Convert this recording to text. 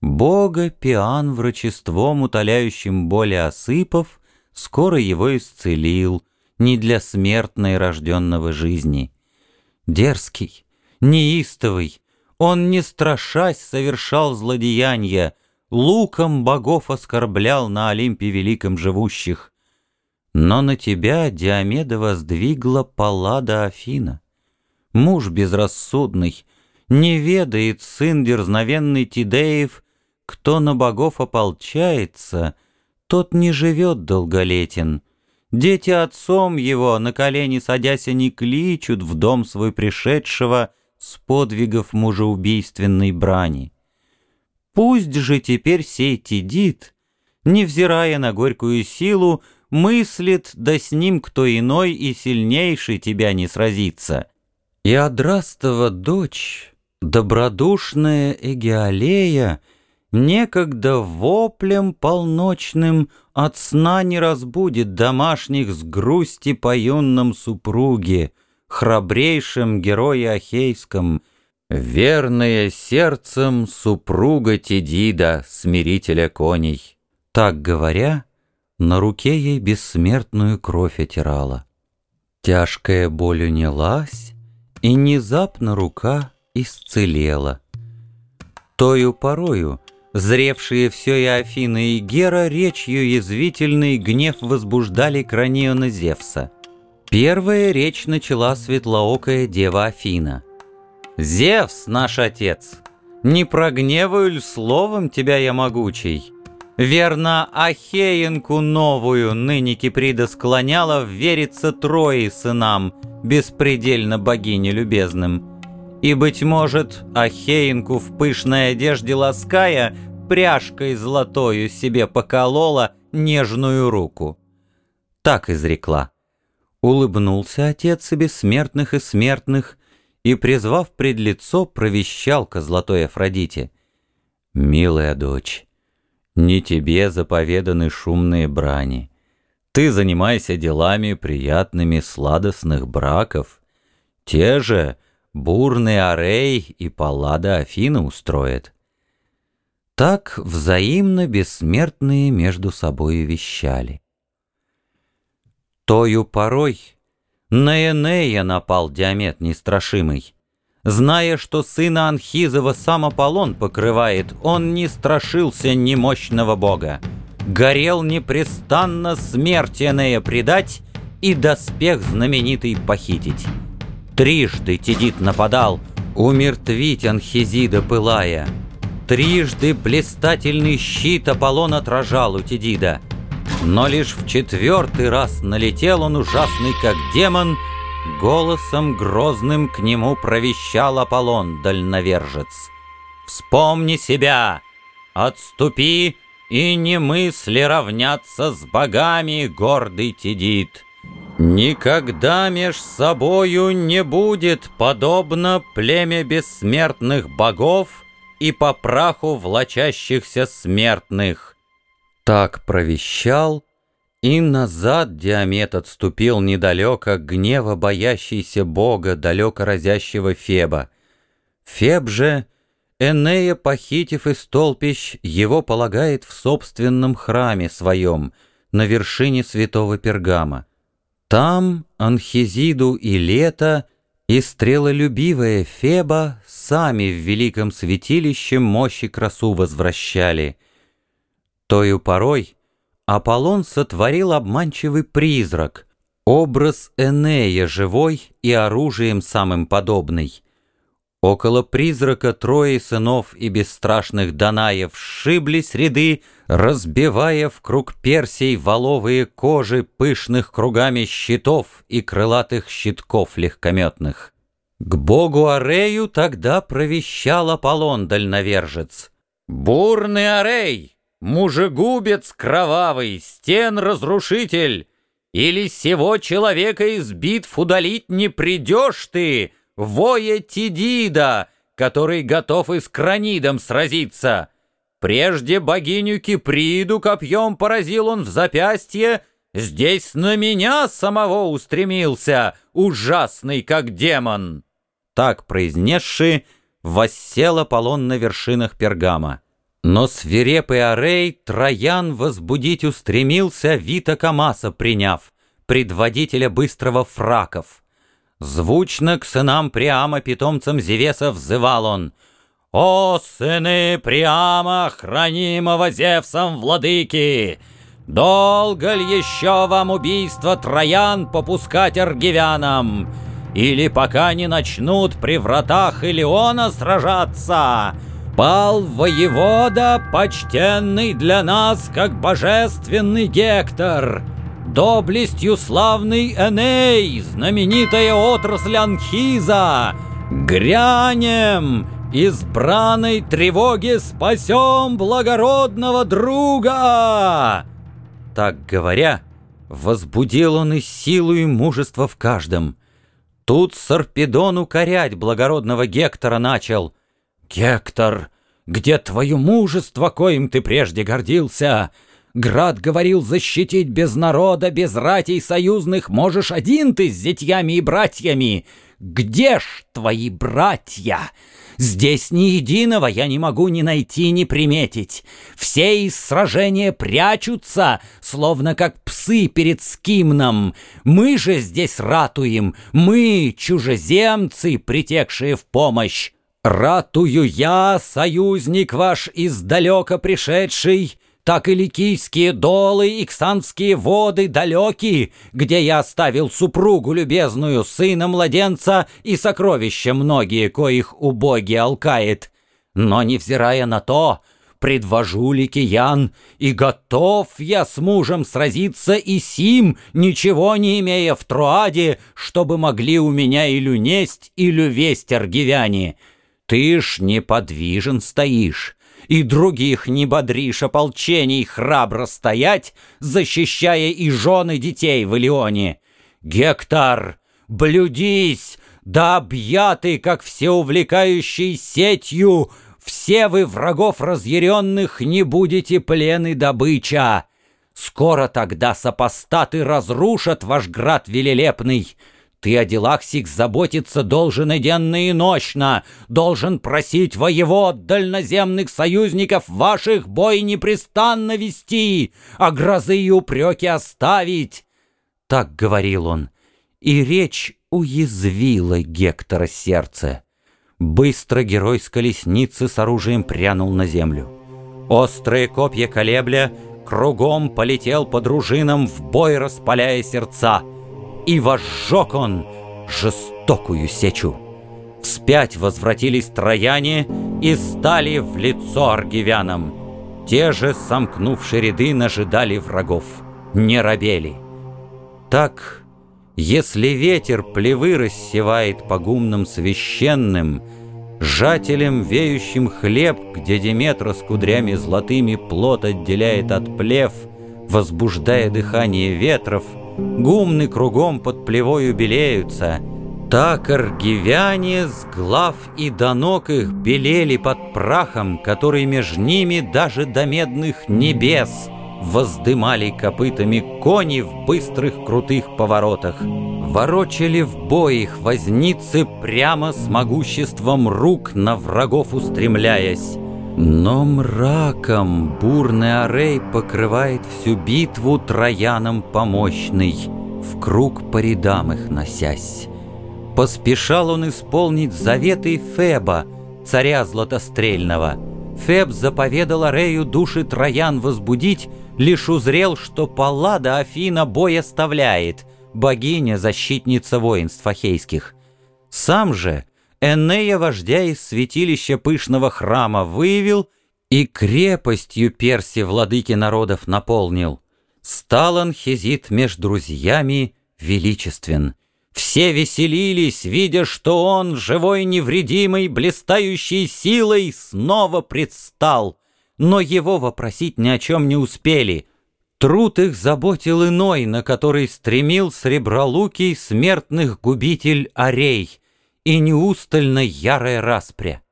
Бога Пиан врачеством, утоляющим боли осыпав, скоро его исцелил, не для смертной рожденного жизни. Дерзкий, неистовый, он, не страшась, совершал злодеяния, луком богов оскорблял на Олимпе великом живущих. Но на тебя Диомеда воздвигла Паллада Афина. Муж безрассудный, не ведает сын дерзновенный Тидеев, кто на богов ополчается, тот не живет долголетен. Дети отцом его, на колени садясь, не кличут в дом свой пришедшего с подвигов мужеубийственной брани. Пусть же теперь сей Тидит, невзирая на горькую силу, мыслит, да с ним кто иной и сильнейший тебя не сразится. И Адрастова дочь, добродушная Эгеалея, Некогда воплем полночным От сна не разбудит домашних С грусти по юном супруге, Храбрейшем герое Ахейском, Верная сердцем супруга Тедида, Смирителя коней. Так говоря, на руке ей бессмертную кровь отирала. Тяжкая боль унялась, и внезапно рука исцелела. Тою порою Зревшие все и Афина, и Гера речью язвительной гнев возбуждали Краниона Зевса. Первая речь начала светлоокая дева Афина. «Зевс, наш отец, не прогневаю ль словом тебя я могучий? Верно, Ахеенку новую ныне Киприда склоняла вериться Трои сынам, беспредельно богине любезным». И, быть может, Ахеинку в пышной одежде лаская, пряжкой золотою себе поколола нежную руку. Так изрекла. Улыбнулся отец и бессмертных и смертных, и, призвав пред лицо, провещал ко золотой Афродите. «Милая дочь, не тебе заповеданы шумные брани. Ты занимайся делами приятными сладостных браков. Те же — бурный Арей и Паллада Афина устроят. Так взаимно бессмертные между собой вещали. Тою порой на Энея напал Диамет нестрашимый. Зная, что сына Анхизова сам Аполлон покрывает, он не страшился ни мощного бога. Горел непрестанно смерть Энея предать и доспех знаменитый похитить. Трижды Тедит нападал, умертвить Анхизида пылая. Трижды блистательный щит Аполлон отражал у Тедида. Но лишь в четвертый раз налетел он ужасный, как демон, Голосом грозным к нему провещал Аполлон, дальновержец. «Вспомни себя! Отступи и не мысли равняться с богами, гордый Тедит!» Никогда меж собою не будет подобно племя бессмертных богов и по праху влачащихся смертных. Так провещал, и назад Диамет отступил недалеко гнева боящийся бога, далеко разящего Феба. Феб же, Энея, похитив из толпищ, его полагает в собственном храме своем, на вершине святого Пергама. Там Анхизиду и Лето и стрелолюбивая Феба сами в великом святилище мощи красу возвращали. Тою порой Аполлон сотворил обманчивый призрак, образ Энея живой и оружием самым подобный. Около призрака трое сынов и бесстрашных Данаев сшиблись ряды, разбивая в круг Персей воловые кожи пышных кругами щитов и крылатых щитков легкометных. К богу Арею тогда провещал Аполлон дальновержец. «Бурный Арей, мужегубец кровавый, стен разрушитель, или сего человека из битв удалить не придешь ты, воя Тидида, который готов и с Кранидом сразиться. Прежде богиню Киприду копьем поразил он в запястье, здесь на меня самого устремился, ужасный как демон. Так произнесши, воссел Аполлон на вершинах Пергама. Но свирепый Арей Троян возбудить устремился, Вита Камаса приняв, предводителя быстрого фраков. Звучно к сынам Приама, питомцам Зевеса, взывал он — «О, сыны Приама, хранимого Зевсом владыки! Долго ли еще вам убийство Троян попускать аргивянам? Или пока не начнут при вратах Илеона сражаться?» Пал воевода, почтенный для нас, как божественный Гектор, Доблестью славный Эней, знаменитая отрасль Анхиза, Грянем, избранной тревоги спасем благородного друга!» Так говоря, возбудил он и силу, и мужество в каждом. Тут Сарпедон укорять благородного Гектора начал. «Гектор, где твое мужество, коим ты прежде гордился?» Град говорил защитить без народа, без ратей союзных Можешь один ты с зятьями и братьями. Где ж твои братья? Здесь ни единого я не могу ни найти, ни приметить. Все из сражения прячутся, словно как псы перед скимном. Мы же здесь ратуем, мы, чужеземцы, притекшие в помощь. Ратую я, союзник ваш издалека пришедший, так и ликийские долы и ксанские воды далекие, где я оставил супругу любезную, сына младенца и сокровища многие, коих убоги алкает. Но, невзирая на то, предвожу Ликиян, и готов я с мужем сразиться и сим, ничего не имея в Троаде, чтобы могли у меня илю несть, илю весть аргивяне. Ты ж неподвижен стоишь, и других не бодришь ополчений храбро стоять, защищая и жены детей в Илионе. Гектор, блюдись, да объяты, как всеувлекающей сетью, все вы врагов разъяренных не будете плены добыча. Скоро тогда сопостаты разрушат ваш град велелепный, ты о делах сих заботиться должен и денно, и ночно, должен просить воевод дальноземных союзников ваших бой непрестанно вести, а грозы и упреки оставить. Так говорил он, и речь уязвила Гектора сердце. Быстро герой с колесницы с оружием прянул на землю. Острые копья колебля кругом полетел по дружинам в бой, распаляя сердца — и возжег он жестокую сечу. Вспять возвратились трояне и стали в лицо аргивянам. Те же, сомкнувшие ряды, нажидали врагов, не робели. Так, если ветер плевы рассевает по гумнам священным, Жателем, веющим хлеб, где Деметра с кудрями золотыми плод отделяет от плев, возбуждая дыхание ветров — Гумны кругом под плевою белеются. Так аргивяне с глав и до ног их белели под прахом, который меж ними даже до медных небес воздымали копытами кони в быстрых крутых поворотах. Ворочали в бой их возницы прямо с могуществом рук на врагов устремляясь. Но мраком бурный арей покрывает всю битву трояном помощный, в круг по рядам их носясь. Поспешал он исполнить заветы Феба, царя златострельного. Феб заповедал Арею души троян возбудить, лишь узрел, что Паллада Афина бой оставляет, богиня-защитница воинств ахейских. Сам же — Энея, вождя из святилища пышного храма, выявил и крепостью Перси владыки народов наполнил. Стал он хезит меж друзьями величествен. Все веселились, видя, что он, живой невредимый, блистающей силой, снова предстал. Но его вопросить ни о чем не успели. Труд их заботил иной, на который стремил сребролукий смертных губитель Арей — и неустально ярая распря.